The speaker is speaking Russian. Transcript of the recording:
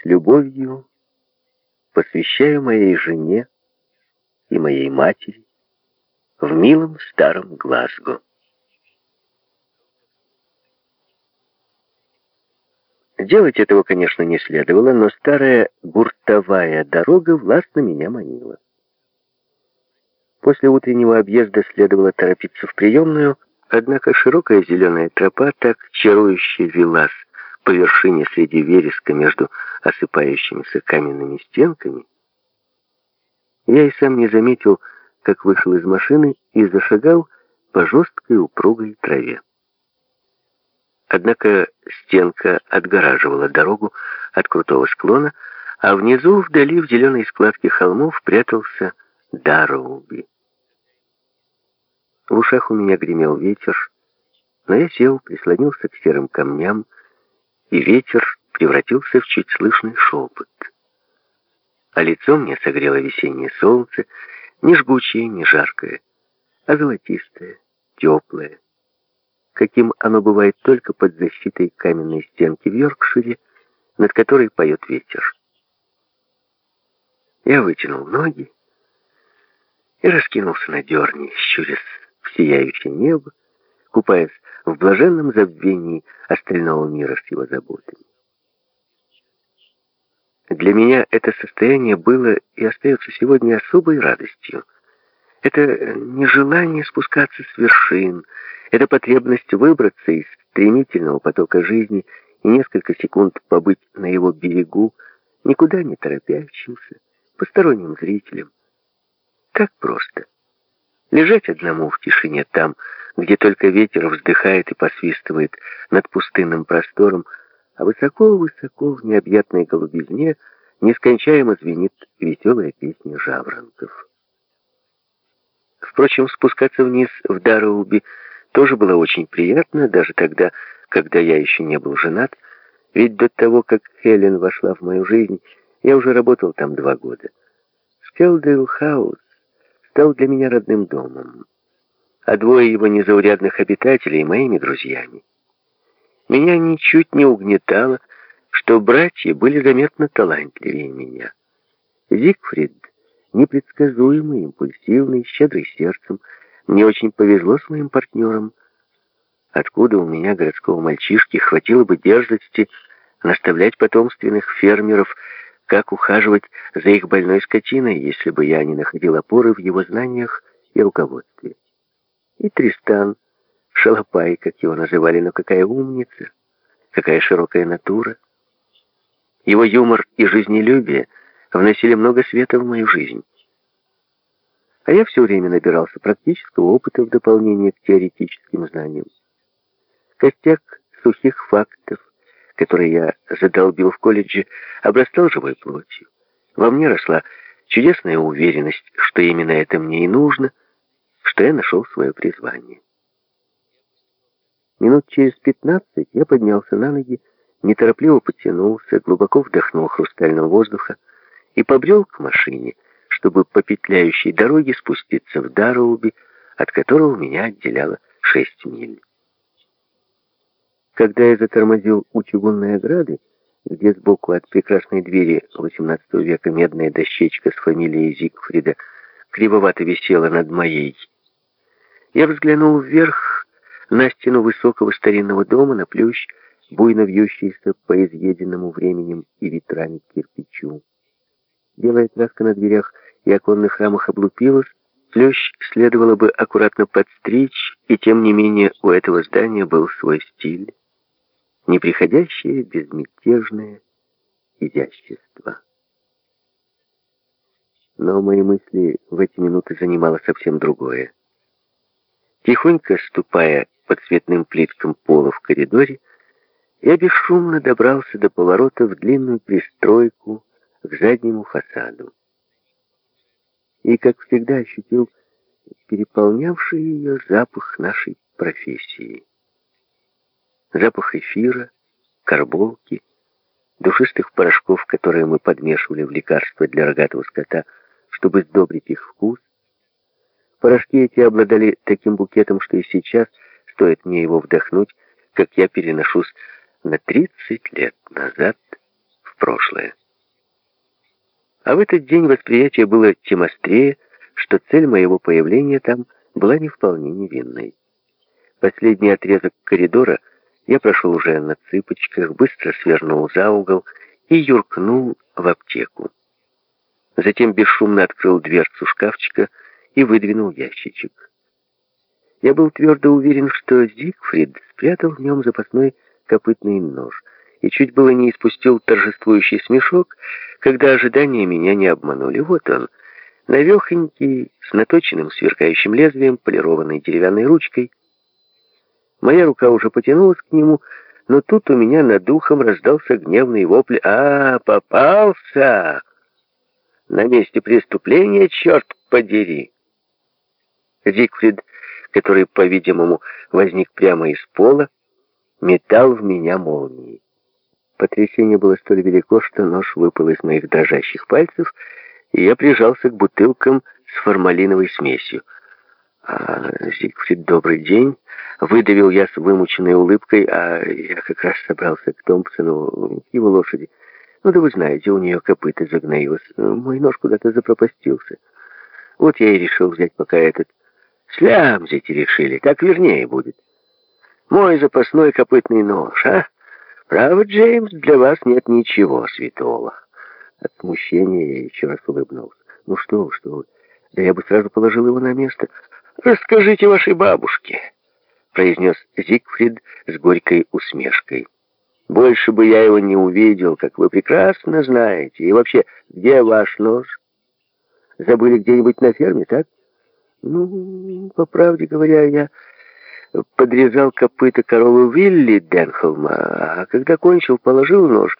с любовью посвящаю моей жене и моей матери в милом старом Глазго. Делать этого, конечно, не следовало, но старая гуртовая дорога властно меня манила. После утреннего объезда следовало торопиться в приемную, однако широкая зеленая тропа так чарующе велась по вершине среди вереска между осыпающимися каменными стенками, я и сам не заметил, как вышел из машины и зашагал по жесткой упругой траве. Однако стенка отгораживала дорогу от крутого склона, а внизу, вдали, в зеленой складке холмов, прятался Дарроуби. В ушах у меня гремел ветер, но я сел, прислонился к серым камням, и ветер превратился в чуть слышный шепот. А лицо мне согрело весеннее солнце, не жгучее, не жаркое, а золотистое, теплое, каким оно бывает только под защитой каменной стенки в Йоркшире, над которой поет ветер. Я вытянул ноги и раскинулся на дерне, щурясь в сияющее небо, купаясь в блаженном забвении остального мира с его заботами. Для меня это состояние было и остается сегодня особой радостью. Это нежелание спускаться с вершин, это потребность выбраться из стремительного потока жизни и несколько секунд побыть на его берегу, никуда не торопящимся, посторонним зрителем. Как просто. Лежать одному в тишине там, где только ветер вздыхает и посвистывает над пустынным простором, а высоко-высоко в необъятной голубизне нескончаемо звенит веселая песня жаворонков. Впрочем, спускаться вниз в Дароуби тоже было очень приятно, даже тогда, когда я еще не был женат, ведь до того, как Хелен вошла в мою жизнь, я уже работал там два года. Скелдейл Хаус стал для меня родным домом, а двое его незаурядных обитателей моими друзьями. Меня ничуть не угнетало, что братья были заметно талантливее меня. Зигфрид, непредсказуемый, импульсивный, щедрый сердцем, мне очень повезло с моим партнером. Откуда у меня, городского мальчишки, хватило бы дерзости наставлять потомственных фермеров, как ухаживать за их больной скотиной, если бы я не находил опоры в его знаниях и руководстве. И Тристан, Шалопай, как его называли, но какая умница, какая широкая натура. Его юмор и жизнелюбие вносили много света в мою жизнь. А я все время набирался практического опыта в дополнение к теоретическим знаниям. Костяк сухих фактов, которые я задолбил в колледже, обрастал живой плотью. Во мне росла чудесная уверенность, что именно это мне и нужно, что я нашел свое призвание. Минут через пятнадцать я поднялся на ноги, неторопливо потянулся, глубоко вдохнул хрустального воздуха и побрел к машине, чтобы по петляющей дороге спуститься в Дароуби, от которого меня отделяло шесть миль. Когда я затормозил у чугунной ограды, где сбоку от прекрасной двери XVIII века медная дощечка с фамилией Зигфрида кривовато висела над моей, я взглянул вверх на стену высокого старинного дома, на плющ, буйно вьющийся по изъеденному временем и ветрами кирпичу. Белая краска на дверях и оконных рамах облупилась, плющ следовало бы аккуратно подстричь, и тем не менее у этого здания был свой стиль, неприходящее безмятежное изящество. Но мои мысли в эти минуты занимало совсем другое. Тихонько ступая по цветным плиткам пола в коридоре, я бесшумно добрался до поворота в длинную пристройку к заднему фасаду и, как всегда, ощутил переполнявший ее запах нашей профессии. Запах эфира, карболки, душистых порошков, которые мы подмешивали в лекарства для рогатого скота, чтобы сдобрить их вкус. Порошки эти обладали таким букетом, что и сейчас, стоит мне его вдохнуть, как я переношусь на 30 лет назад прошлое. А в этот день восприятие было тем острее, что цель моего появления там была не вполне невинной. Последний отрезок коридора я прошел уже на цыпочках, быстро свернул за угол и юркнул в аптеку. Затем бесшумно открыл дверцу шкафчика и выдвинул ящичек. Я был твердо уверен, что Зигфрид спрятал в нем запасной копытный нож и чуть было не испустил торжествующий смешок, когда ожидания меня не обманули. Вот он, навехонький, с наточенным сверкающим лезвием, полированной деревянной ручкой. Моя рука уже потянулась к нему, но тут у меня над духом раздался гневный вопль. «А, попался! На месте преступления, черт подери!» Зигфрид, который, по-видимому, возник прямо из пола, метал в меня молнии. Потрясение было столь велико, что нож выпал из моих дрожащих пальцев, и я прижался к бутылкам с формалиновой смесью. «А, Зигфрид, добрый день!» Выдавил я с вымученной улыбкой, а я как раз собрался к Томпсону, к его лошади. Ну да вы знаете, у нее копыта загноилось. Мой нож куда-то запропастился. Вот я и решил взять пока этот. Слямзить решили, так вернее будет. Мой запасной копытный нож, а? Право, Джеймс, для вас нет ничего святого. От смущения я еще раз улыбнулся. Ну что что вы. Да я бы сразу положил его на место. Расскажите вашей бабушке, произнес Зигфрид с горькой усмешкой. Больше бы я его не увидел, как вы прекрасно знаете. И вообще, где ваш нож? Забыли где-нибудь на ферме, так? Ну, по правде говоря, я подрезал копыта коровы Вилли Денхолма, а когда кончил, положил нож